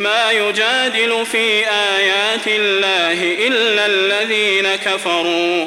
ما يجادل في آيات الله إلا الذين كفروا.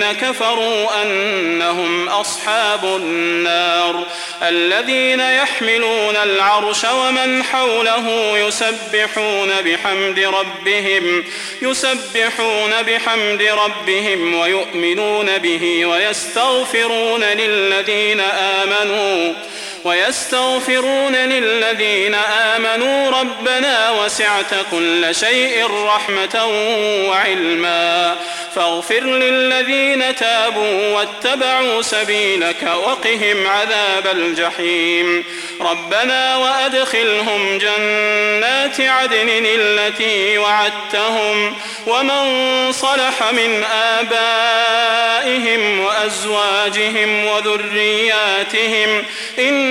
كفروا أنهم أصحاب النار الذين يحملون العرش ومن حوله يسبحون بحمد ربهم يسبحون بحمد ربهم ويؤمنون به ويستغفرون للذين آمنوا. ويستغفرون للذين آمنوا ربنا وسعت كل شيء رحمة وعلما. فاغفر للذين تابوا واتبعوا سبيلك وقهم عذاب الجحيم. ربنا وأدخلهم جنات عدن التي وعدتهم ومن صلح من آبائهم وأزواجهم وذرياتهم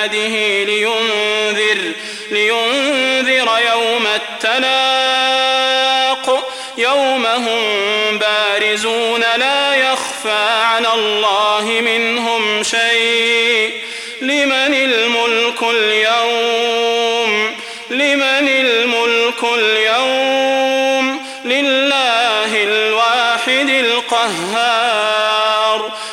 عباده لينذر لينذر يوم التلاق يوم هم بارزون لا يخفى على الله منهم شيء. لمن الملك اليوم؟